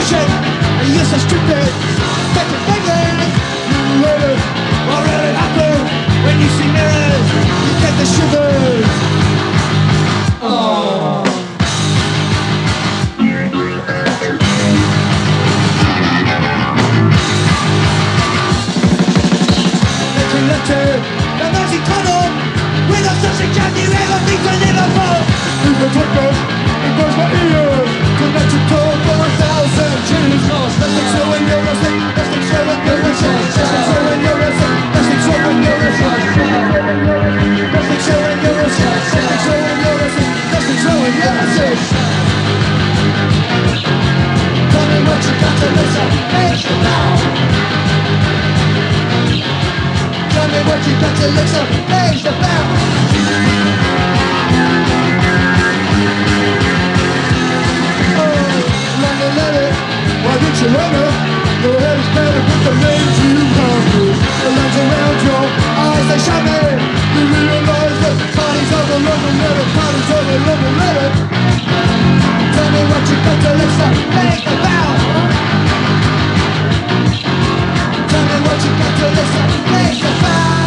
vision And you're so stupid. Get to England You will already happen When you see mirrors You get the shivers Oh Let's let it, the mercy tunnel With a sausage and you ever think I never faces Tell me what you got to lose and make it now Tell me what you got to lose and make it now Oh, money, money, why did you run her? Your head is better with the man English goodbye.